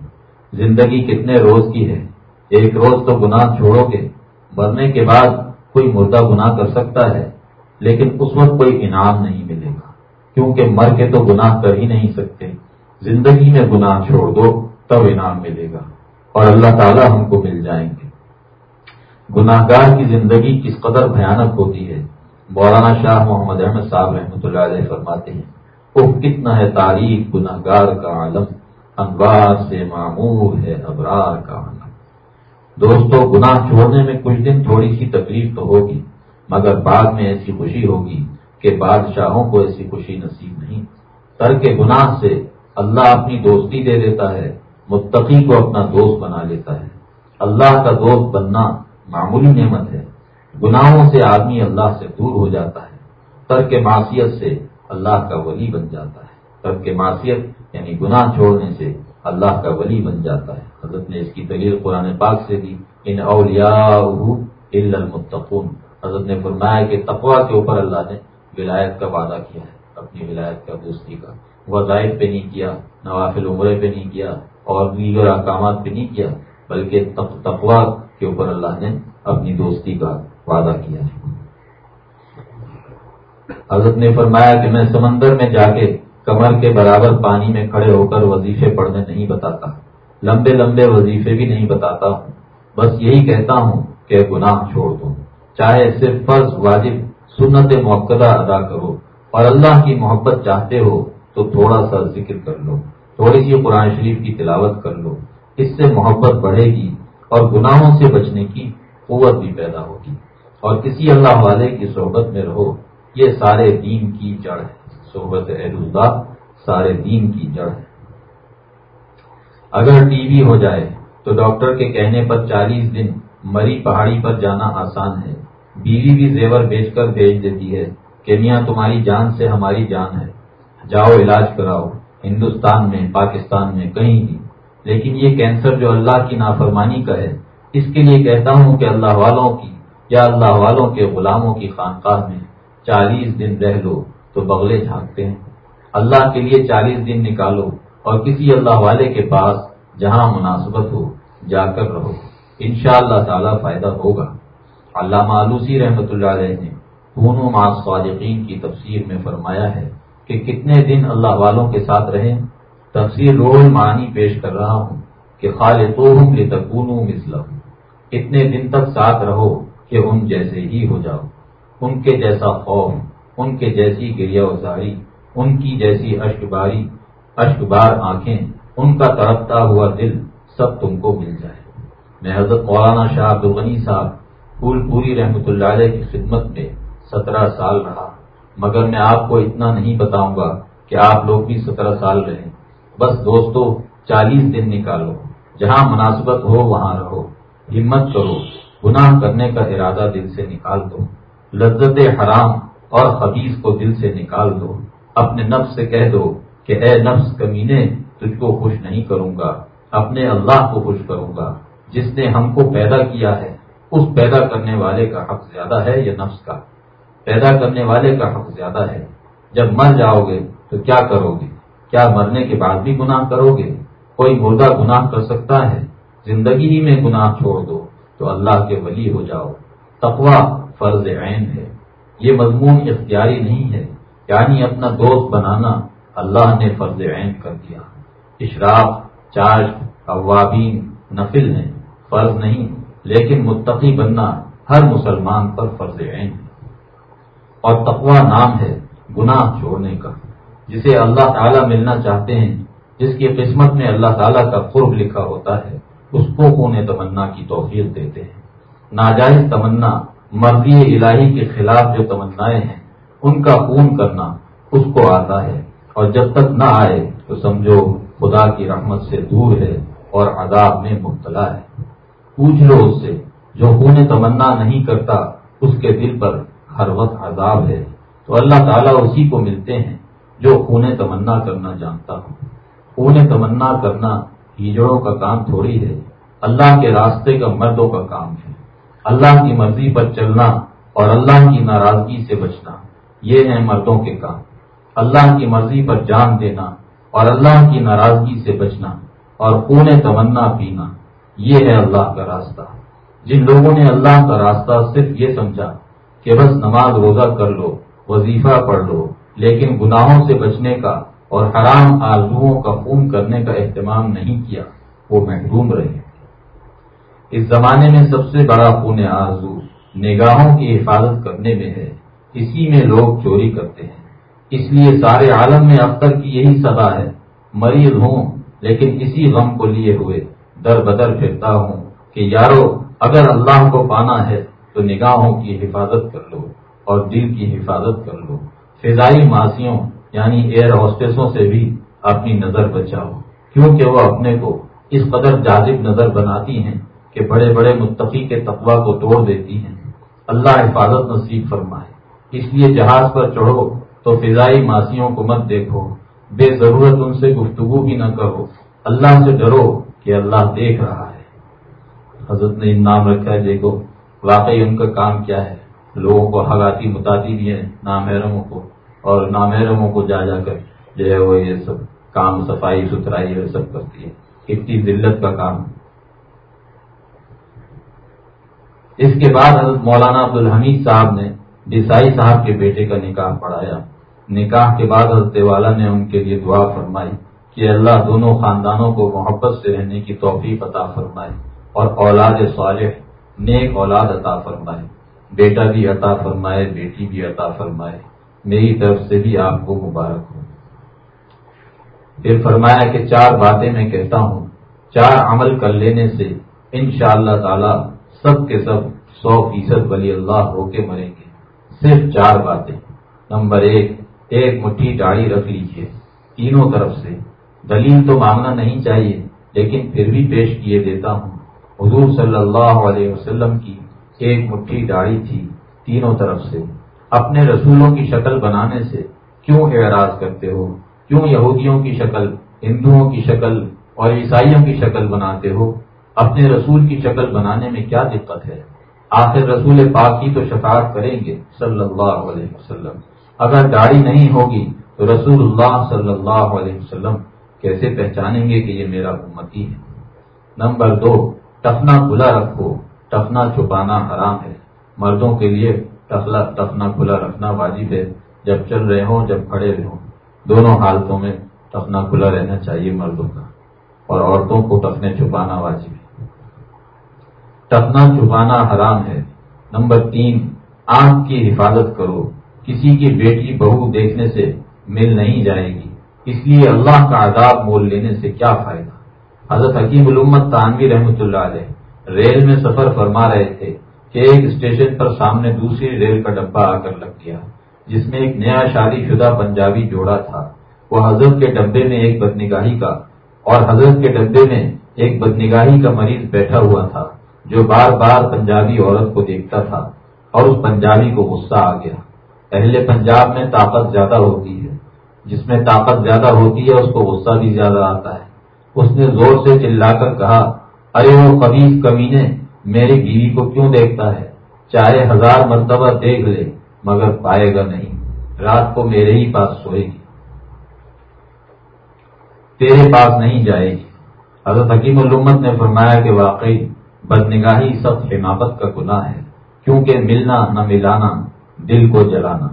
زندگی کتنے روز کی ہے؟ ایک روز تو گناہ چھوڑو گے۔ مرنے کے بعد کوئی مردہ گناہ کر سکتا ہے، لیکن اس وقت کوئی انعام نہیں ملے گا۔ کیونکہ مر کے تو گناہ کر ہی نہیں سکتے۔ زندگی میں گناہ چھوڑ دو، تب انعام ملے گا۔ اور اللہ تعالیٰ ہم کو مل جائیں گے۔ گناہ گار کی زندگی کس قدر بھیانک ہوتی ہے؟ مولانا شاہ محمد احمد صاحب رحمۃ اللہ علیہ فرماتے ہیں وہ کتنا ہے تاریخ گناہ گار کا عالم، انوار سے معمور ہے ابرار کا عالم۔ دوستو، گناہ چھوڑنے میں کچھ دن تھوڑی سی تکلیف تو ہوگی، مگر بعد میں ایسی خوشی ہوگی کہ بادشاہوں کو ایسی خوشی نصیب نہیں۔ تر کے گناہ سے اللہ اپنی دوستی دے دیتا ہے، متقی کو اپنا دوست بنا لیتا ہے۔ اللہ کا دوست بننا معمولی نعمت ہے۔ گناہوں سے آدمی اللہ سے دور ہو جاتا ہے۔ ترک معاشیت سے اللہ کا ولی بن جاتا ہے۔ ترک معاشیت یعنی گناہ چھوڑنے سے اللہ کا ولی بن جاتا ہے۔ حضرت نے اس کی دلیل قرآن پاک سے دی۔ ان اولیاء المتقون۔ حضرت نے فرمایا کہ تقوا کے اوپر اللہ نے ولایت کا وعدہ کیا ہے، اپنی ولایت کا، دوستی کا۔ وظائف پہ نہیں کیا، نوافل عمرے پہ نہیں کیا، اور دیگر احکامات پہ نہیں کیا، بلکہ تقوا کے اوپر اللہ نے اپنی دوستی کا وعدہ کیا ہے۔ حضرت نے فرمایا کہ میں سمندر میں جا کے کمر کے برابر پانی میں کھڑے ہو کر وظیفے پڑھنے نہیں بتاتا۔ لمبے لمبے وظیفے بھی نہیں بتاتا ہوں۔ بس یہی کہتا ہوں کہ گناہ چھوڑ دو۔ چاہے صرف فرض، واجب، سنت موقع ادا کرو۔ اور اللہ کی محبت چاہتے ہو تو تھوڑا سا ذکر کر لو۔ تھوڑی سی قرآن شریف کی تلاوت کر لو۔ اس سے محبت بڑھے گی اور گناہوں سے بچنے کی قوت بھی پیدا ہوگی۔ اور کسی اللہ والے کی صحبت میں رہو۔ یہ سارے دین کی جڑ ہے۔ صحبت اللہ سارے دین کی جڑ ہے۔ اگر ٹی وی ہو جائے تو ڈاکٹر کے کہنے پر چالیس دن مری پہاڑی پر جانا آسان ہے۔ بیوی بھی زیور بیچ کر بھیج دیتی ہے کہ میاں تمہاری جان سے ہماری جان ہے۔ جاؤ علاج کراؤ۔ ہندوستان میں، پاکستان میں کہیں بھی۔ لیکن یہ کینسر جو اللہ کی نافرمانی کا ہے، اس کے لیے کہتا ہوں کہ اللہ والوں کی یا اللہ والوں کے غلاموں کی خانقاہ میں چالیس دن رہ لو تو بغلے جھانکتے ہیں۔ اللہ کے لیے چالیس دن نکالو اور کسی اللہ والے کے پاس جہاں مناسبت ہو جا کر رہو۔ ان شاء اللہ تعالی فائدہ ہوگا۔ علامہ آلوسی رحمۃ اللہ علیہ نے خون و ماس صادقین کی تفسیر میں فرمایا ہے کہ کتنے دن اللہ والوں کے ساتھ رہیں۔ تفسیر رول معنی پیش کر رہا ہوں کہ خالطوہم لتکونو مثلہم۔ اتنے دن تک ساتھ رہو کہ ان جیسے ہی ہو جاؤ۔ ان کے جیسا خوف ان کے جیسی گریا وزاری، ان کی جیسی اشک باری اشک بار آنکھیں، ان کا تڑپتا ہوا دل سب تم کو مل جائے۔ میں حضرت مولانا شاہ عبدالغنی صاحب پھول پوری رحمت اللہ علیہ کی خدمت میں سترہ سال رہا۔ مگر میں آپ کو اتنا نہیں بتاؤں گا کہ آپ لوگ بھی سترہ سال رہیں۔ بس دوستو، چالیس دن نکالو۔ جہاں مناسبت ہو، وہاں رہو۔ ہمت کرو۔ گناہ کرنے کا ارادہ دل سے نکال دو۔ لذت حرام اور خبیز کو دل سے نکال دو۔ اپنے نفس سے کہہ دو کہ اے نفس کمینے، تجھ کو خوش نہیں کروں گا۔ اپنے اللہ کو خوش کروں گا۔ جس نے ہم کو پیدا کیا ہے، اس پیدا کرنے والے کا حق زیادہ ہے یا نفس کا؟ پیدا کرنے والے کا حق زیادہ ہے۔ جب مر جاؤ گے تو کیا کرو گے؟ کیا مرنے کے بعد بھی گناہ کرو گے؟ کوئی مردہ گناہ کر سکتا ہے؟ زندگی ہی میں گناہ چھوڑ دو تو اللہ کے ولی ہو جاؤ۔ تقوا فرض عین ہے۔ یہ مضمون اختیاری نہیں ہے۔ یعنی اپنا دوست بنانا اللہ نے فرض عین کر دیا۔ اشراف چارج اوابین نفل ہیں، فرض نہیں، لیکن متقی بننا ہر مسلمان پر فرض عین ہے۔ اور تقوا نام ہے، گناہ چھوڑنے کا۔ جسے اللہ تعالیٰ ملنا چاہتے ہیں، جس کی قسمت میں اللہ تعالیٰ کا قرب لکھا ہوتا ہے، اس کو خون تمنا کی توفیق دیتے ہیں۔ ناجائز تمنا مرضی الہی کے خلاف جو تمنائیں ہیں، ان کا خون کرنا اس کو آتا ہے۔ اور جب تک نہ آئے، تو سمجھو خدا کی رحمت سے دور ہے اور عذاب میں مبتلا ہے۔ پوچھ لو اس سے، جو خون تمنا نہیں کرتا، اس کے دل پر ہر وقت عذاب ہے۔ تو اللہ تعالیٰ اسی کو ملتے ہیں جو خون تمنا کرنا جانتا ہوں۔ خون تمنا کرنا ہیجڑوں کا کام تھوڑی ہے۔ اللہ کے راستے کا مردوں کا کام ہے۔ اللہ کی مرضی پر چلنا اور اللہ کی ناراضگی سے بچنا، یہ ہے مردوں کے کام۔ اللہ کی مرضی پر جان دینا اور اللہ کی ناراضگی سے بچنا اور خون تمنا پینا، یہ ہے اللہ کا راستہ۔ جن لوگوں نے اللہ کا راستہ صرف یہ سمجھا کہ بس نماز روزہ کر لو، وظیفہ پڑھ لو، لیکن گناہوں سے بچنے کا اور حرام آرزوؤں کا خون کرنے کا اہتمام نہیں کیا، وہ محروم رہے۔ اس زمانے میں سب سے بڑا خون آرزو نگاہوں کی حفاظت کرنے میں ہے، اسی میں لوگ چوری کرتے ہیں۔ اس لیے سارے عالم میں اختر کی یہی سزا ہے۔ مریض ہوں، لیکن اسی غم کو لیے ہوئے در بدر پھرتا ہوں کہ یارو، اگر اللہ کو پانا ہے تو نگاہوں کی حفاظت کر لو اور دل کی حفاظت کر لو۔ فضائی ماسیوں یعنی ایئر ہاسٹسوں سے بھی اپنی نظر بچاؤ، کیونکہ وہ اپنے کو اس قدر جازب نظر بناتی ہیں۔ کہ بڑے بڑے متقی کے تقوا کو توڑ دیتی ہیں۔ اللہ حفاظت نصیب فرمائے۔ اس لیے جہاز پر چڑھو تو فضائی ماسیوں کو مت دیکھو۔ بے ضرورت ان سے گفتگو بھی نہ کرو۔ اللہ سے ڈرو کہ اللہ دیکھ رہا ہے۔ حضرت نے نام رکھا ہے، دیکھو واقعی ان کا کام کیا ہے۔ لوگوں کو حگاتی متاتی بھی ہیں، نامحرموں کو۔ اور نامحرموں کو جا جا کر جو ہے وہ یہ سب کام صفائی ستھرائی یہ سب کرتی ہے۔ اتنی ذلت کا کام۔ اس کے بعد حضرت مولانا عبد الحمید صاحب نے دیسائی صاحب کے بیٹے کا نکاح پڑھایا۔ نکاح کے بعد حضرت والا نے ان کے لیے دعا فرمائی کہ اللہ دونوں خاندانوں کو محبت سے رہنے کی توفیق عطا فرمائے اور اولاد صالح نیک اولاد عطا فرمائے۔ بیٹا بھی عطا فرمائے، بیٹی بھی عطا فرمائے۔ میری طرف سے بھی آپ کو مبارک ہو۔ پھر فرمایا کہ چار باتیں میں کہتا ہوں۔ چار عمل کر لینے سے ان شاء اللہ تعالی سب کے سب سو فیصد ولی اللہ ہو کے مریں گے۔ صرف چار باتیں۔ نمبر ایک ایک مٹھی داڑھی رکھ لیجیے تینوں طرف سے۔ دلیل تو مانگنا نہیں چاہیے، لیکن پھر بھی پیش کیے دیتا ہوں۔ حضور صلی اللہ علیہ وسلم کی ایک مٹھی داڑھی تھی تینوں طرف سے۔ اپنے رسولوں کی شکل بنانے سے کیوں اعراض کرتے ہو؟ کیوں یہودیوں کی شکل، ہندوؤں کی شکل اور عیسائیوں کی شکل بناتے ہو؟ اپنے رسول کی شکل بنانے میں کیا دقت ہے؟ آخر رسول پاک کی تو شفاعت کریں گے صلی اللہ علیہ وسلم۔ اگر داڑھی نہیں ہوگی تو رسول اللہ صلی اللہ علیہ وسلم کیسے پہچانیں گے کہ یہ میرا امتی ہے؟ نمبر دو ٹفنا کھلا رکھو۔ ٹفنا چھپانا حرام ہے۔ مردوں کے لیے ٹفنا کھلا رکھنا واجب ہے۔ جب چل رہے ہوں، جب کھڑے رہے ہوں۔ دونوں حالتوں میں ٹفنا کھلا رہنا چاہیے مردوں کا۔ اور عورتوں کو ٹفنے چھپانا واجب ہے۔ ٹفنا چھپانا حرام ہے۔ نمبر تین آنکھ کی حفاظت کرو۔ کسی کی بیٹی بہو دیکھنے سے مل نہیں جائے گی۔ اس لیے اللہ کا عذاب مول لینے سے کیا فائدہ؟ حضرت حکیم علومت تانوی رحمۃ اللہ علیہ ریل میں سفر فرما رہے تھے کہ ایک اسٹیشن پر سامنے دوسری ریل کا ڈبہ آ کر لگ گیا، جس میں ایک نیا شادی شدہ پنجابی جوڑا تھا۔ وہ حضرت کے ڈبے میں ایک بدنگاہی کا اور حضرت کے ڈبے میں ایک بدنگاہی کا مریض بیٹھا ہوا تھا۔ جو بار بار پنجابی عورت کو دیکھتا تھا اور اس پنجابی کو غصہ آ گیا۔ اہل پنجاب میں طاقت زیادہ ہوتی ہے۔ جس میں طاقت زیادہ ہوتی ہے، اس کو غصہ بھی زیادہ آتا ہے۔ اس نے زور سے چلا کر کہا، ارے وہ قبیز کمینے میری بیوی کو کیوں دیکھتا ہے؟ چاہے ہزار مرتبہ دیکھ لے، مگر پائے گا نہیں۔ رات کو میرے ہی پاس سوئے گی۔ تیرے پاس نہیں جائے گی۔ حضرت حکیم الامت نے فرمایا کہ واقعی بدنگاہی سب حماقت کا گناہ ہے، کیونکہ ملنا نہ ملانا، دل کو جلانا۔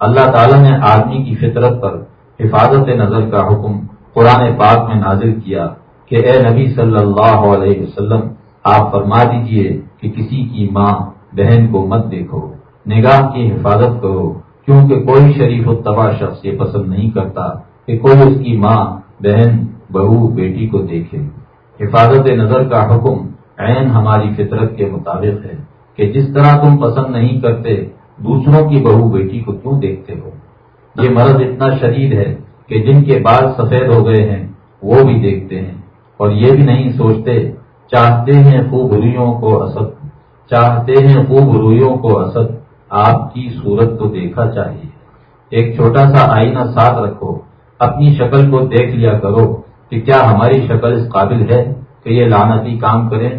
اللہ تعالیٰ نے آدمی کی فطرت پر حفاظت نظر کا حکم قرآن پاک میں نازل کیا کہ اے نبی صلی اللہ علیہ وسلم، آپ فرما دیجیے کہ کسی کی ماں، بہن کو مت دیکھو، نگاہ کی حفاظت کرو، کیونکہ کوئی شریف و تباہ شخص یہ پسند نہیں کرتا کہ کوئی اس کی ماں، بہن، بہو، بیٹی کو دیکھے۔ حفاظت نظر کا حکم عین ہماری فطرت کے مطابق ہے کہ جس طرح تم پسند نہیں کرتے، دوسروں کی بہو بیٹی کو کیوں دیکھتے ہو؟ یہ مرض اتنا شدید ہے کہ جن کے بال سفید ہو گئے ہیں، وہ بھی دیکھتے ہیں۔ اور یہ بھی نہیں سوچتے، چاہتے ہیں خوب رویوں کو اسد، چاہتے ہیں خوب رویوں کو اسد۔ آپ کی صورت تو دیکھا چاہیے۔ ایک چھوٹا سا آئینہ ساتھ رکھو، اپنی شکل کو دیکھ لیا کرو کہ کیا ہماری شکل اس قابل ہے۔ کہ یہ لانتی کام کریں،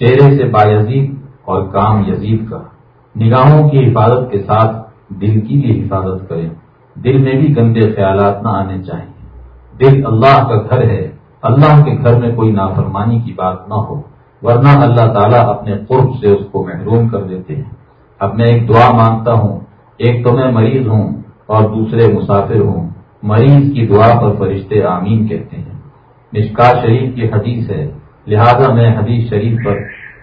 چہرے سے باعزی اور کام یزید کا۔ نگاہوں کی حفاظت کے ساتھ دل کی بھی حفاظت کریں۔ دل میں بھی گندے خیالات نہ آنے چاہیے۔ دل اللہ کا گھر ہے۔ اللہ کے گھر میں کوئی نافرمانی کی بات نہ ہو، ورنہ اللہ تعالیٰ اپنے قرب سے اس کو محروم کر دیتے ہیں۔ اب میں ایک دعا مانگتا ہوں۔ ایک تو میں مریض ہوں اور دوسرے مسافر ہوں۔ مریض کی دعا پر فرشتے آمین کہتے ہیں۔ نشکا شریف کی حدیث ہے۔ لہذا میں حدیث شریف پر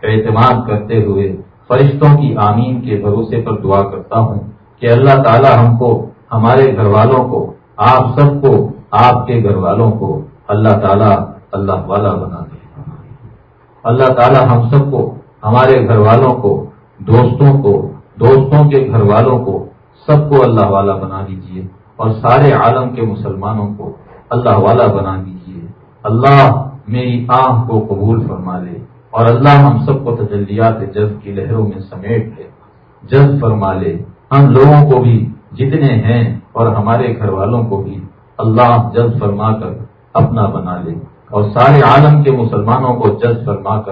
اعتماد کرتے ہوئے فرشتوں کی آمین کے بھروسے پر دعا کرتا ہوں کہ اللہ تعالی ہم کو، ہمارے گھر والوں کو، آپ سب کو، آپ کے گھر والوں کو اللہ تعالیٰ اللہ والا بنا دے۔ اللہ تعالیٰ ہم سب کو، ہمارے گھر والوں کو، دوستوں کو، دوستوں کے گھر والوں کو سب کو اللہ والا بنا دیجیے اور سارے عالم کے مسلمانوں کو اللہ والا بنا دیجیے۔ اللہ میری آنکھ کو قبول فرما لے اور اللہ ہم سب کو تجلیات جذب کی لہروں میں سمیٹ لے۔ جذب فرما لے۔ ہم لوگوں کو بھی جتنے ہیں اور ہمارے گھر والوں کو بھی اللہ جذب فرما کر اپنا بنا لے۔ اور سارے عالم کے مسلمانوں کو جذب فرما کر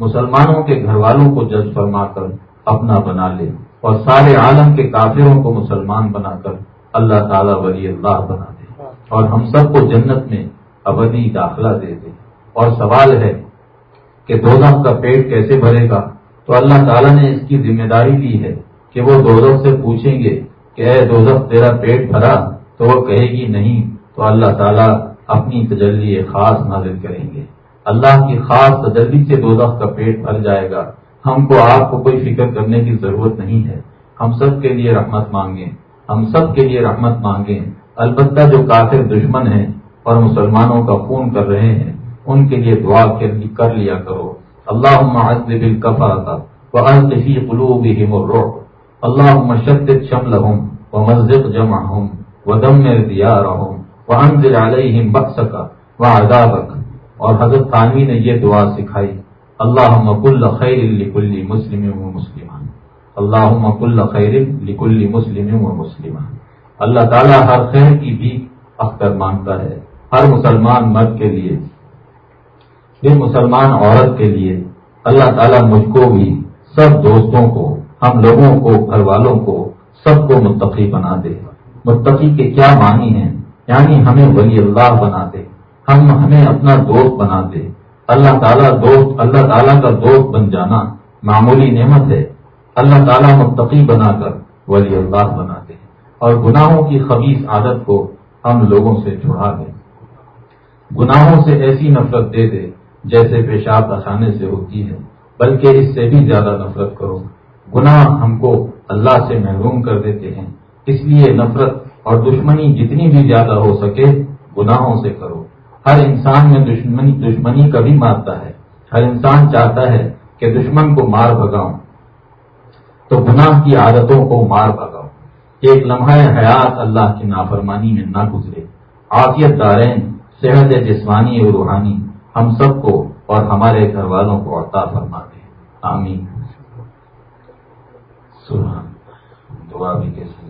مسلمانوں کے گھر والوں کو جذب فرما کر اپنا بنا لے۔ اور سارے عالم کے کافروں کو مسلمان بنا کر اللہ تعالیٰ ولی اللہ بنا دے۔ اور ہم سب کو جنت میں ابدی داخلہ دے دے۔ اور سوال ہے کہ دودھ کا پیٹ کیسے بھرے گا؟ تو اللہ تعالیٰ نے اس کی ذمہ داری دی ہے کہ وہ دودھ سے پوچھیں گے کہ اے دوزخ تیرا پیٹ بھرا؟ تو وہ کہے گی نہیں، تو اللہ تعالیٰ اپنی تجلی خاص نازل کریں گے۔ اللہ کی خاص تجلی سے دوزخ کا پیٹ بھر جائے گا۔ ہم کو آپ کو کوئی فکر کرنے کی ضرورت نہیں ہے۔ ہم سب کے لیے رحمت مانگیں۔ ہم سب کے لیے رحمت مانگیں۔ البتہ جو کافر دشمن ہیں اور مسلمانوں کا خون کر رہے ہیں ان کے لیے دعا کر لیا کرو۔ اللہ محض کفا تھا وہ الفی قلوب اللہ مشد شمل ہوں وہ مسجد جمع ہوں وہ دم دیا رہوں وہ انضر علیہم بخش کا اور حضرت خانوی نے یہ دعا سکھائی۔ اللہ مکل خیر لکل مسلم و مسلمان اللہ مکل خیر لکل مسلم و مسلمان اللہ تعالیٰ ہر خیر کی بھی اختر مانگتا ہے۔ ہر مسلمان مرد کے لیے۔ پھر مسلمان عورت کے لیے اللہ تعالیٰ مجھ کو بھی سب دوستوں کو، ہم لوگوں کو، گھر والوں کو سب کو متقی بنا دے۔ متقی کے کیا معنی ہیں؟ یعنی ہمیں ولی اللہ بنا دے۔ ہم ہمیں اپنا دوست بنا دے۔ اللہ تعالیٰ دوست، اللہ تعالیٰ کا دوست بن جانا معمولی نعمت ہے۔ اللہ تعالیٰ متقی بنا کر ولی اللہ بنا دے۔ اور گناہوں کی خبیص عادت کو ہم لوگوں سے چھڑا دے۔ گناہوں سے ایسی نفرت دے دے جیسے پیشاب آسانے سے ہوتی ہے، بلکہ اس سے بھی زیادہ نفرت کرو۔ گناہ ہم کو اللہ سے محروم کر دیتے ہیں، اس لیے نفرت اور دشمنی جتنی بھی زیادہ ہو سکے، گناہوں سے کرو۔ ہر انسان میں دشمنی دشمنی کبھی مارتا ہے۔ ہر انسان چاہتا ہے کہ دشمن کو مار بگاؤں تو گناہ کی عادتوں کو مار بگاؤ ایک لمحہ حیات اللہ کی نافرمانی میں نہ گزرے۔ آفیت دارین، صحت جسمانی اور روحانی۔ ہم سب کو اور ہمارے گھر والوں کو عطا فرما دے آمین۔ دعا بھی کیسے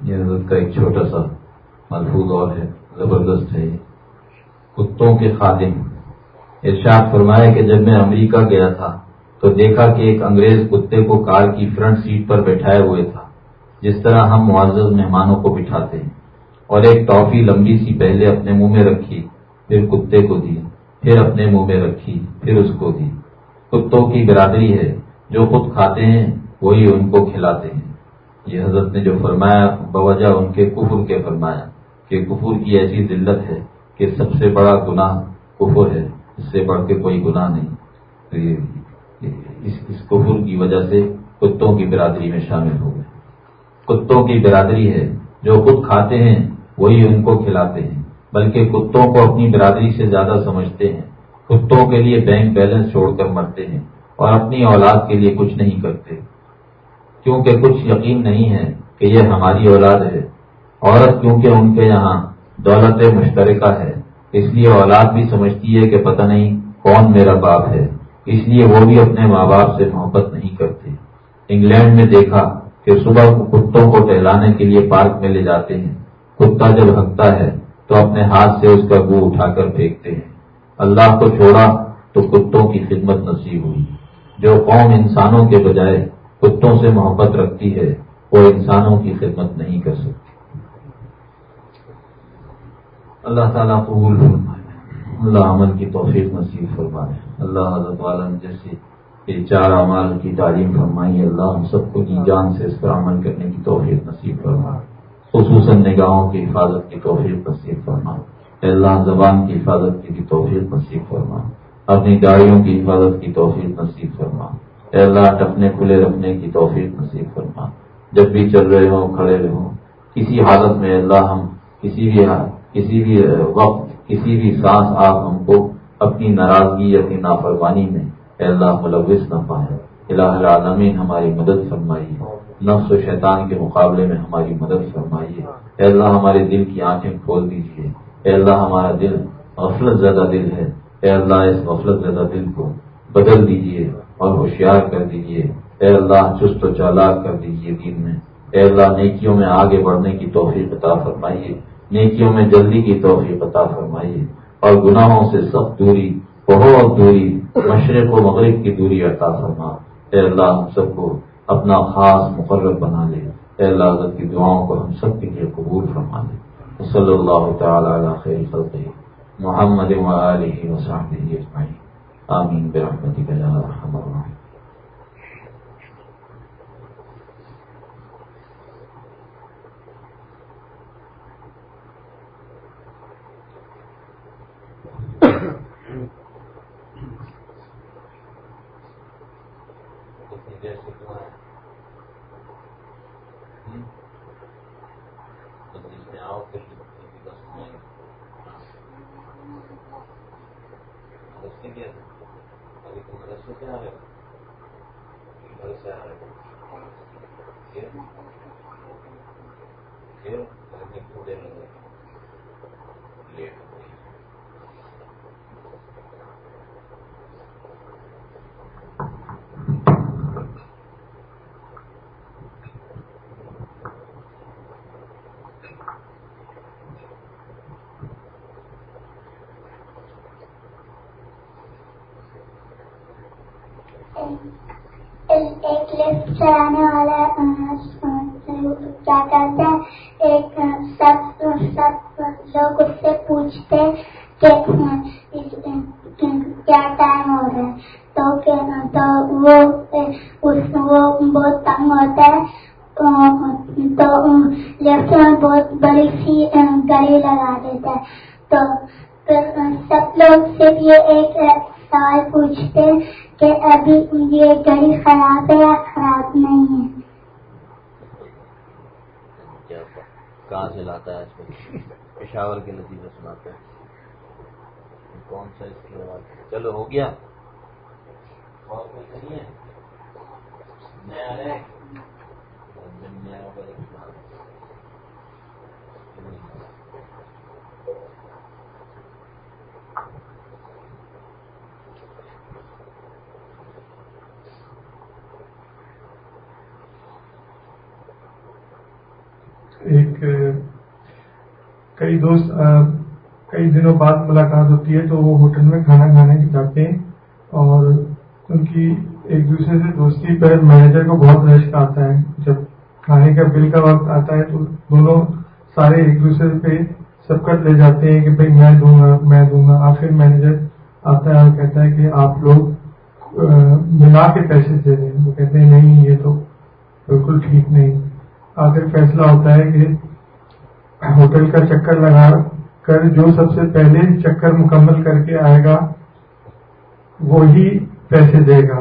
یہ حضرت کا ایک چھوٹا سا محفوظ اور ہے۔ زبردست ہے کتوں کے خادم۔ ارشاد فرمایا کہ جب میں امریکہ گیا تھا تو دیکھا کہ ایک انگریز کتے کو کار کی فرنٹ سیٹ پر بیٹھائے ہوئے تھا، جس طرح ہم معزز مہمانوں کو بٹھاتے ہیں۔ اور ایک ٹافی لمبی سی پہلے اپنے منہ میں رکھی، پھر کتے کو دی، پھر اپنے منہ میں رکھی، پھر اس کو دی۔ کتوں کی برادری ہے، جو خود کھاتے ہیں، وہی ان کو کھلاتے ہیں۔ یہ حضرت نے جو فرمایا، بوجہ ان کے کفر کے فرمایا۔ کہ کفر کی ایسی ذلت ہے کہ سب سے بڑا گناہ کفر ہے، اس سے بڑھ کے کوئی گناہ نہیں۔ اس اس کفر کی وجہ سے کتوں کی برادری میں شامل ہو گئے۔ کتوں کی برادری ہے، جو خود کھاتے ہیں، وہی ان کو کھلاتے ہیں۔ بلکہ کتوں کو اپنی برادری سے زیادہ سمجھتے ہیں۔ کتوں کے لیے بینک بیلنس چھوڑ کر مرتے ہیں اور اپنی اولاد کے لیے کچھ نہیں کرتے۔ کیونکہ کچھ یقین نہیں ہے کہ یہ ہماری اولاد ہے۔ عورت کیونکہ ان کے یہاں دولت مشترکہ ہے، اس لیے اولاد بھی سمجھتی ہے کہ پتہ نہیں کون میرا باپ ہے، اس لیے وہ بھی اپنے ماں باپ سے محبت نہیں کرتے۔ انگلینڈ میں دیکھا کہ صبح کو کتوں کو ٹہلانے کے لیے پارک میں لے جاتے ہیں۔ کتا جب ہکتا ہے تو اپنے ہاتھ سے اس کا گو اٹھا کر پھینکتے ہیں۔ اللہ کو چھوڑا تو کتوں کی خدمت نصیب ہوئی۔ جو قوم انسانوں کے بجائے کتوں سے محبت رکھتی ہے، وہ انسانوں کی خدمت نہیں کر سکتی۔ اللہ تعالیٰ قبول فرمائے۔ اللہ عمل کی توفیق نصیب فرمائے۔ اللہ حضرت عالم جیسے یہ چار اعمال کی تعلیم فرمائی۔ اللہ ہم سب کو جی جان سے اس پر عمل کرنے کی توفیق نصیب فرمائے۔ خصوصاً نگاہوں کی حفاظت کی توفیق نصیب فرما اللہ زبان کی حفاظت کی بھی توفیق نصیب فرما اپنی گاڑیوں کی حفاظت کی توفیق نصیب فرما اے اللہ ٹپنے کھلے رکھنے کی توفیق نصیب فرما جب بھی چل رہے ہوں، کھڑے رہو کسی حالت میں اللہ ہم کسی بھی کسی بھی وقت، کسی بھی سانس آپ ہم کو اپنی ناراضگی، اپنی نافرمانی میں اے اللہ ملوث نہ پائے الہ العالمین ہماری مدد فرمائیے نفس و شیطان کے مقابلے میں ہماری مدد فرمائیے اے اللہ ہمارے دل کی آنکھیں کھول دیجیے اے اللہ ہمارا دل غفلت زیادہ دل ہے۔ اے اللہ اس غفلت زدہ دل کو بدل دیجیے اور ہوشیار کر دیجیے۔ اے اللہ چست و چالاک کر دیجیے دین میں۔ اے اللہ نیکیوں میں آگے بڑھنے کی توفیق عطا فرمائیے۔ نیکیوں میں جلدی کی توفیق عطا فرمائیے اور گناہوں سے سخت دوری، بہت دوری، مشرق و مغرب کی دوری عطا فرما۔ اے اللہ، ہم سب کو اپنا خاص مقرر بنا لے۔ اے اللہ حضرت کی دعاؤں کو ہم سب کے لیے قبول فرما لے۔ صلی اللہ تعالی خیر خلقی محمد وآله وصحبه اجمعين آمين برحمتك يا ارحم الراحمين ایک لفٹ چلانے والا کیا کرتا ہے ایک سب سب لوگ اس سے پوچھتے کہ کیا ٹائم ہو رہا ہے تو وہ وہ بہت تنگ ہوتا ہے تو لفٹ میں بہت بڑی سی گڑی لگا دیتا ہے تو سب لوگ صرف یہ ایک سوال پوچھتے کہ ابھی یہ گڑی خراب ہے یا خراب نہیں ہے کہاں سے لاتا ہے پشاور کے نتیجے سناتا ہے کون سا اس کے بعد؟ چلو، ہو گیا۔ اور کوئی نہیں ہے؟ نیا ایک، کئی دوست کئی دنوں بعد ملاقات ہوتی ہے تو وہ ہوٹل میں کھانا کھانے جاتے ہیں اور ان کی ایک دوسرے سے دوستی پر مینیجر کو بہت رشک آتا ہے۔ جب کھانے کا بل کا وقت آتا ہے تو دونوں سارے ایک دوسرے پہ سبقت لے جاتے ہیں کہ بھائی میں دوں گا، میں دوں گا۔ آخر مینیجر آتا ہے اور کہتا ہے کہ آپ لوگ ملا کے پیسے دے دیں وہ کہتے ہیں نہیں، یہ تو بالکل ٹھیک نہیں۔ آخر فیصلہ ہوتا ہے کہ ہوٹل کا چکر لگا کر جو سب سے پہلے چکر مکمل کر کے آئے گا، وہی پیسے دے گا۔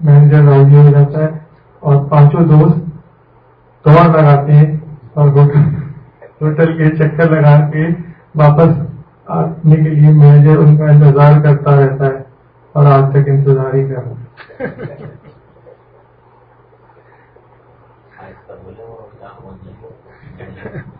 مینیجر راضی ہو جاتا ہے اور پانچوں دوست دوڑ لگاتے ہیں اور ہوٹل کے چکر لگا کے واپس آنے کے لیے مینیجر ان کا انتظار کرتا رہتا ہے اور آج تک انتظار ہی کر رہا ہے۔ [laughs]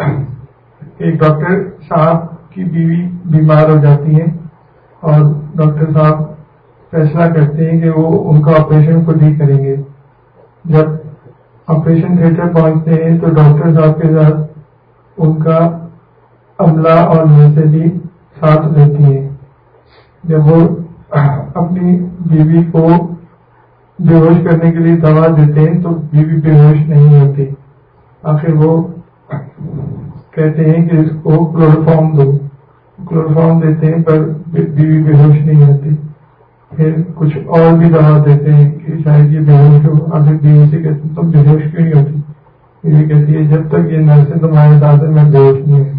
ایک ڈاکٹر صاحب کی بیوی بیمار ہو جاتی ہے اور ڈاکٹر صاحب فیصلہ کرتے ہیں کہ وہ ان کا آپریشن خود ہی کریں گے۔ جب آپریشن تھیٹر پہنچتے ہیں تو ڈاکٹر صاحب کے ساتھ ان کا عملہ اور نیچے بھی ساتھ دیتی ہیں۔ جب وہ اپنی بیوی کو بے ہوش کرنے کے لیے دوا دیتے ہیں تو بیوی بے ہوش نہیں ہوتی۔ آخر وہ کہتے ہیں کہ اس کو کلوروفارم دو۔ کلوروفارم دیتے ہیں پر بیوی بے ہوش نہیں ہوتی۔ پھر کچھ اور بھی دوا دیتے ہیں کہ شاید یہ بے ہوش ہو۔ آخر بیوی سے کہتے ہیں تم بے ہوش کیوں نہیں ہوتی؟ بیوی کہتی ہے، جب تک یہ نرسیں تمہارے ساتھ میں بے ہوش نہیں ہوتی۔